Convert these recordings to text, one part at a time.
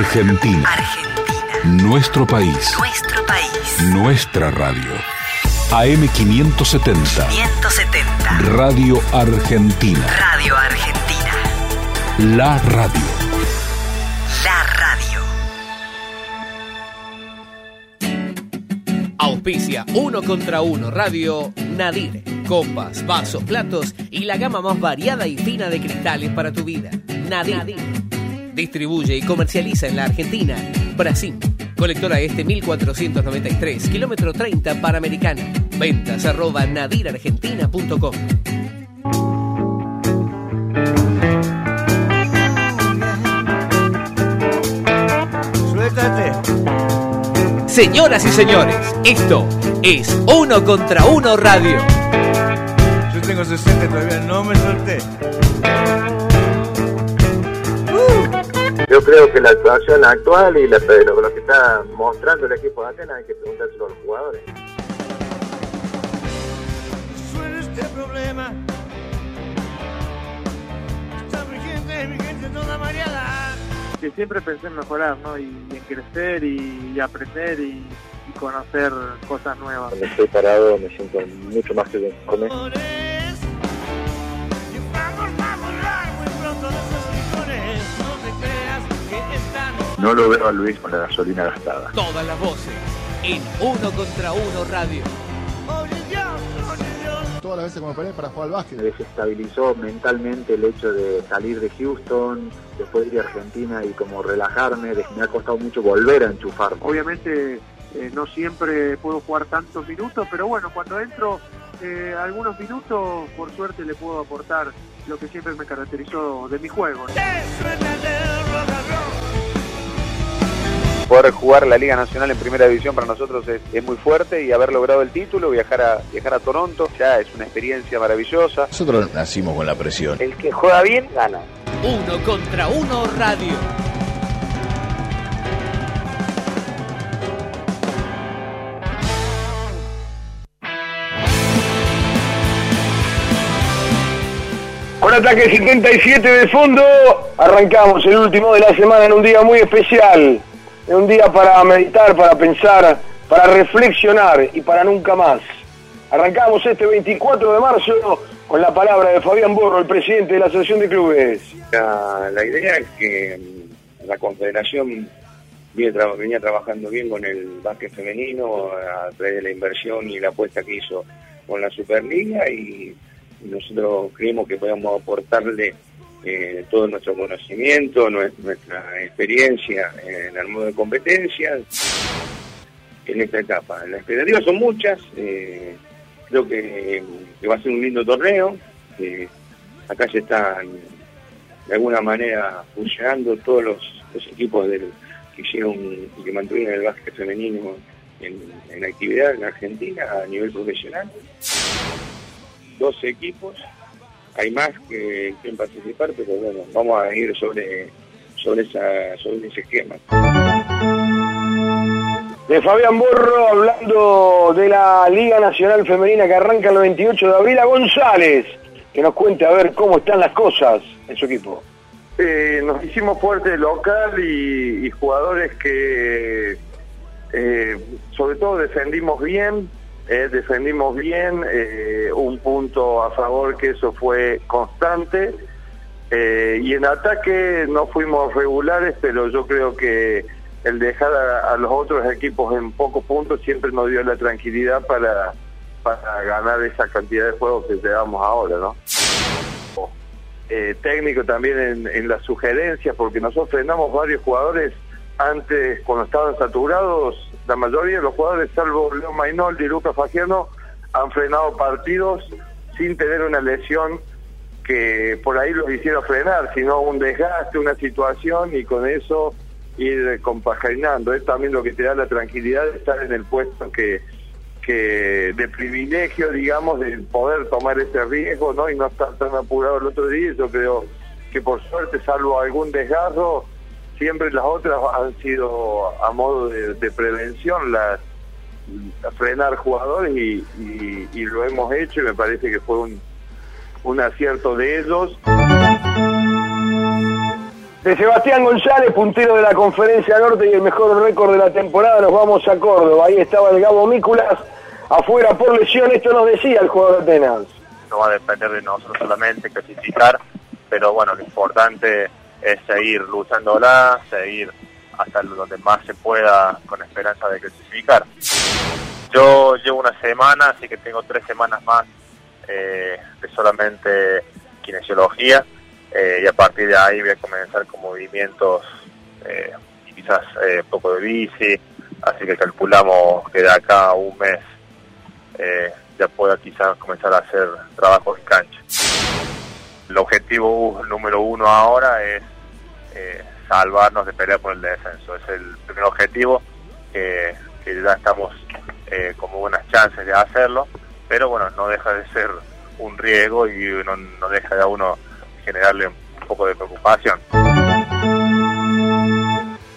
Argentina. Argentina. Nuestro país. Nuestro país. Nuestra radio. AM570. 170. Radio Argentina. Radio Argentina. La radio. La radio. Auspicia uno contra uno Radio Nadir. Copas, vasos, platos y la gama más variada y fina de cristales para tu vida. Nadir. Distribuye y comercializa en la Argentina. Brasil. Colectora Este 1493, kilómetro 30 Panamericana. Ventas arroba nadirargentina.com. Suéltate. Señoras y señores, esto es Uno contra Uno Radio. Yo tengo 60 y todavía no me solté. Yo creo que la actuación actual y la, lo, lo que está mostrando el equipo de Atenas hay que preguntárselo a los jugadores. Este problema. Está vigente, vigente toda mareada. que siempre pensé en mejorar, ¿no? Y, en crecer y, y aprender y, y conocer cosas nuevas. Cuando estoy parado me siento mucho más que conforme. No lo veo a Luis con la gasolina gastada. Todas las voces en Uno contra Uno Radio. Todas las veces que me operé para jugar al Me básquet. desestabilizó mentalmente el hecho de salir de Houston, después ir a Argentina y como relajarme. Me ha costado mucho volver a enchufarme. Obviamente eh, no siempre puedo jugar tantos minutos, pero bueno, cuando entro eh, algunos minutos, por suerte le puedo aportar lo que siempre me caracterizó de mi juego. ¿no? Poder jugar la Liga Nacional en Primera División para nosotros es, es muy fuerte y haber logrado el título, viajar a, viajar a Toronto, ya es una experiencia maravillosa. Nosotros nacimos con la presión. El que juega bien, gana. Uno contra Uno Radio. Con ataque 77 de fondo, arrancamos el último de la semana en un día muy especial, en un día para meditar, para pensar, para reflexionar y para nunca más. Arrancamos este 24 de marzo con la palabra de Fabián Borro, el presidente de la Asociación de Clubes. La, idea es que mm, la Confederación viene tra- venía trabajando bien con el básquet femenino a través de la inversión y la apuesta que hizo con la Superliga y nosotros creemos que podemos aportarle eh, todo nuestro conocimiento, nue- nuestra experiencia en el modo de competencia en esta etapa. Las expectativas son muchas, eh, creo que, va a ser un lindo torneo, acá se están de alguna manera fusionando todos los, los equipos del, que hicieron y que mantuvieron el básquet femenino en, en actividad en Argentina a nivel profesional. 12 equipos, hay más que quieren participar, pero bueno, vamos a ir sobre, sobre, esa, sobre ese esquema. De Fabián Borro hablando de la Liga Nacional Femenina que arranca el 28 de abril a González, que nos cuente a ver cómo están las cosas en su equipo. Eh, nos hicimos fuerte local y, y jugadores que eh, sobre todo defendimos bien, eh, defendimos bien, eh, un punto a favor que eso fue constante eh, y en ataque no fuimos regulares, pero yo creo que el dejar a, los otros equipos en pocos puntos siempre nos dio la tranquilidad para, para ganar esa cantidad de juegos que llevamos ahora, ¿no? eh, técnico también en, en las sugerencias, porque nosotros frenamos varios jugadores antes, cuando estaban saturados, la mayoría de los jugadores, salvo Leo Mainoldi y Lucas Fagiano, han frenado partidos sin tener una lesión que por ahí los hiciera frenar, sino un desgaste, una situación y con eso ir compaginando. Es también lo que te da la tranquilidad de estar en el puesto que, que de privilegio, digamos, de poder tomar ese riesgo, ¿no? Y no estar tan apurado el otro día. Yo creo que por suerte, salvo algún desgarro, siempre las otras han sido a modo de, de prevención, las frenar jugadores y, y- y lo hemos hecho y me parece que fue un, un acierto de ellos. De Sebastián González, puntero de la Conferencia Norte y el mejor récord de la temporada, nos vamos a Córdoba. Ahí estaba el Gabo Mículas, afuera por lesión. Esto nos decía el jugador de Atenas. No va a depender de nosotros solamente clasificar, pero bueno, lo importante es seguir luchándola, seguir hasta donde más se pueda con esperanza de clasificar. Yo llevo una semana, así que tengo tres semanas más eh, de solamente kinesiología eh, y a partir de ahí voy a comenzar con movimientos eh, y quizás eh, poco de bici, así que calculamos que de acá a un mes ya pueda quizás comenzar a hacer trabajos en cancha. El objetivo número uno ahora es eh, salvarnos de pelear por el descenso, es el primer objetivo que, ya estamos eh, como buenas chances de hacerlo, pero bueno, no deja de ser un riesgo y no, no deja de a uno generarle un poco de preocupación.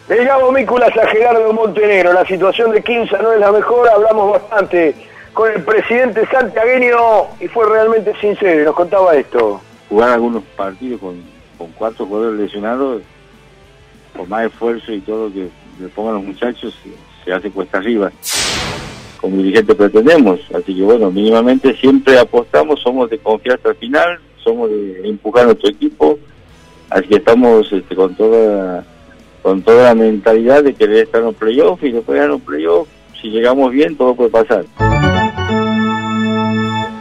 El Gabo Mículas a Gerardo Montenegro. La situación de Quinza no es la mejor. Hablamos bastante con el presidente santiagueño y fue realmente sincero y nos contaba esto. Jugar algunos partidos con, con cuatro jugadores lesionados, por más esfuerzo y todo que le pongan los muchachos, se, hace cuesta arriba. Como dirigente pretendemos, así que bueno, mínimamente siempre apostamos, somos de confiar hasta el final, somos de empujar a nuestro equipo, así que estamos este, con toda con toda la mentalidad de querer estar en los playoffs y después de los playoffs, si llegamos bien, todo puede pasar.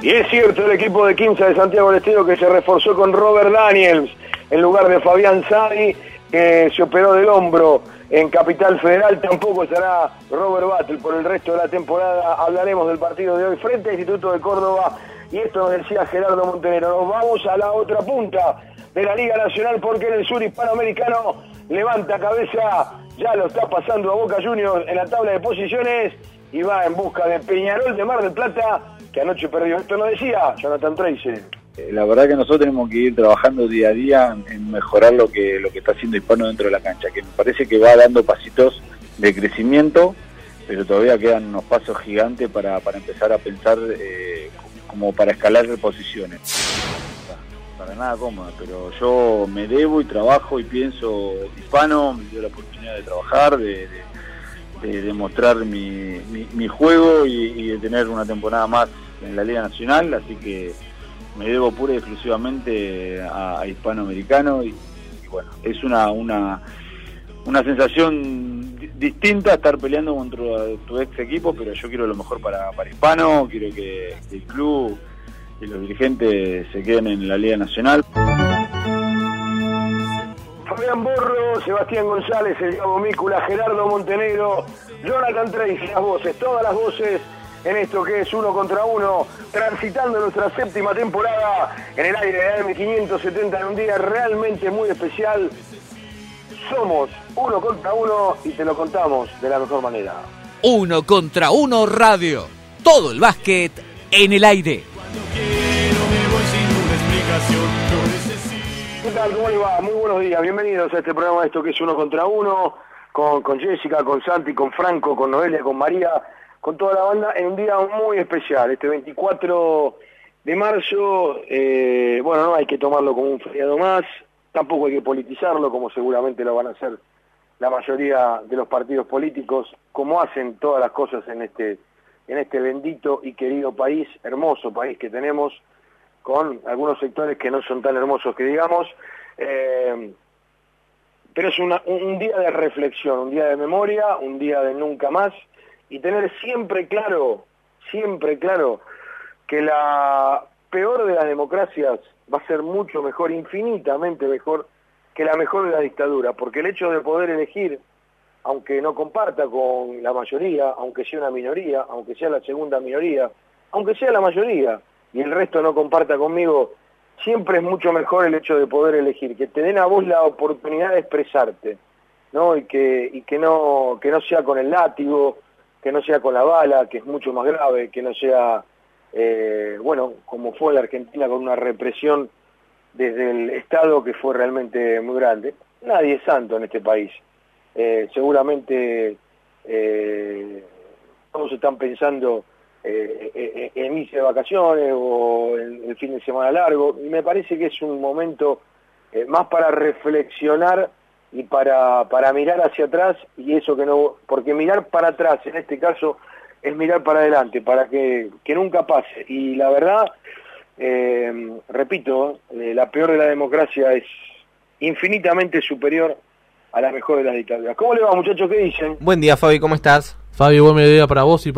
Y es cierto, el equipo de Quinza de Santiago del Estero que se reforzó con Robert Daniels en lugar de Fabián Sadi, que se operó del hombro en Capital Federal. Tampoco estará Robert Battle por el resto de la temporada. Hablaremos del partido de hoy frente al Instituto de Córdoba. Y esto nos decía Gerardo Montenegro. Nos vamos a la otra punta de la Liga Nacional porque en el sur hispanoamericano levanta cabeza, ya lo está pasando a Boca Juniors en la tabla de posiciones y va en busca de Peñarol de Mar del Plata, que anoche perdió. Esto nos decía Jonathan Tracy. Eh, La verdad que nosotros tenemos que ir trabajando día a día en mejorar lo que lo que está haciendo Hispano dentro de la cancha, que me parece que va dando pasitos de crecimiento, pero todavía quedan unos pasos gigantes para, para empezar a pensar eh, como para escalar posiciones. Para nada cómoda, pero yo me debo y trabajo y pienso Hispano, me dio la oportunidad de trabajar, de, de, de demostrar mi, mi, mi juego y de tener una temporada más en la Liga Nacional, así que me debo pura y exclusivamente a, a hispanoamericano y, bueno, es una, una, una sensación di- distinta estar peleando contra tu ex equipo, pero yo quiero lo mejor para, para hispano, quiero que, el club y los dirigentes se queden en la Liga Nacional. Fabián Borro, Sebastián González, el Gabo Mícula, Gerardo Montenegro, Jonathan Tracy, las voces, todas las voces en esto que es uno contra uno, transitando nuestra séptima temporada en el aire de AM570 en un día realmente muy especial. Somos uno contra uno y te lo contamos de la mejor manera. Uno contra uno radio. Todo el básquet en el aire. ¿Qué tal? ¿Cómo le va? Muy buenos días. Bienvenidos a este programa de esto que es uno contra uno, con, con Jessica, con Santi, con Franco, con Noelia, con María, con toda la banda, en un día muy especial, este 24 de marzo. eh, bueno, no hay que tomarlo como un feriado más, tampoco hay que politizarlo, como seguramente lo van a hacer la mayoría de los partidos políticos, como hacen todas las cosas en este, en este bendito y querido país, hermoso país que tenemos con algunos sectores que no son tan hermosos que digamos, eh, pero es una- un un día de reflexión, un día de memoria, un día de nunca más, y tener siempre claro, siempre claro, que la peor de las democracias va a ser mucho mejor, infinitamente mejor, que la mejor de la dictadura, porque el hecho de poder elegir, aunque no comparta con la mayoría, aunque sea una minoría, aunque sea la segunda minoría, aunque sea la mayoría, y el resto no comparta conmigo, siempre es mucho mejor el hecho de poder elegir, que te den a vos la oportunidad de expresarte, ¿no? Y que, y que no, que no sea con el látigo, que no sea con la bala, que es mucho más grave, que no sea, eh, bueno, como fue en la Argentina con una represión desde el Estado que fue realmente muy grande. Nadie es santo en este país. Eh, seguramente eh, todos están pensando en irse de vacaciones o el, el fin de semana largo. Me parece que es un momento más para reflexionar y para, para mirar hacia atrás y eso que no, porque mirar para atrás en este caso es mirar para adelante, para que, que nunca pase. Y la verdad, eh, repito, eh, la peor de la democracia es infinitamente superior a la mejor de las dictaduras. ¿Cómo le va muchachos? ¿Qué dicen? Buen día Fabi, ¿cómo estás? Fabi, buen mediodía para vos y